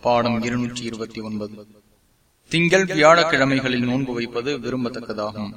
பாடம் இருநூற்றி இருபத்தி ஒன்பது. திங்கள் வியாழக்கிழமைகளில் நோன்பு வைப்பது விரும்பத்தக்கதாகும்.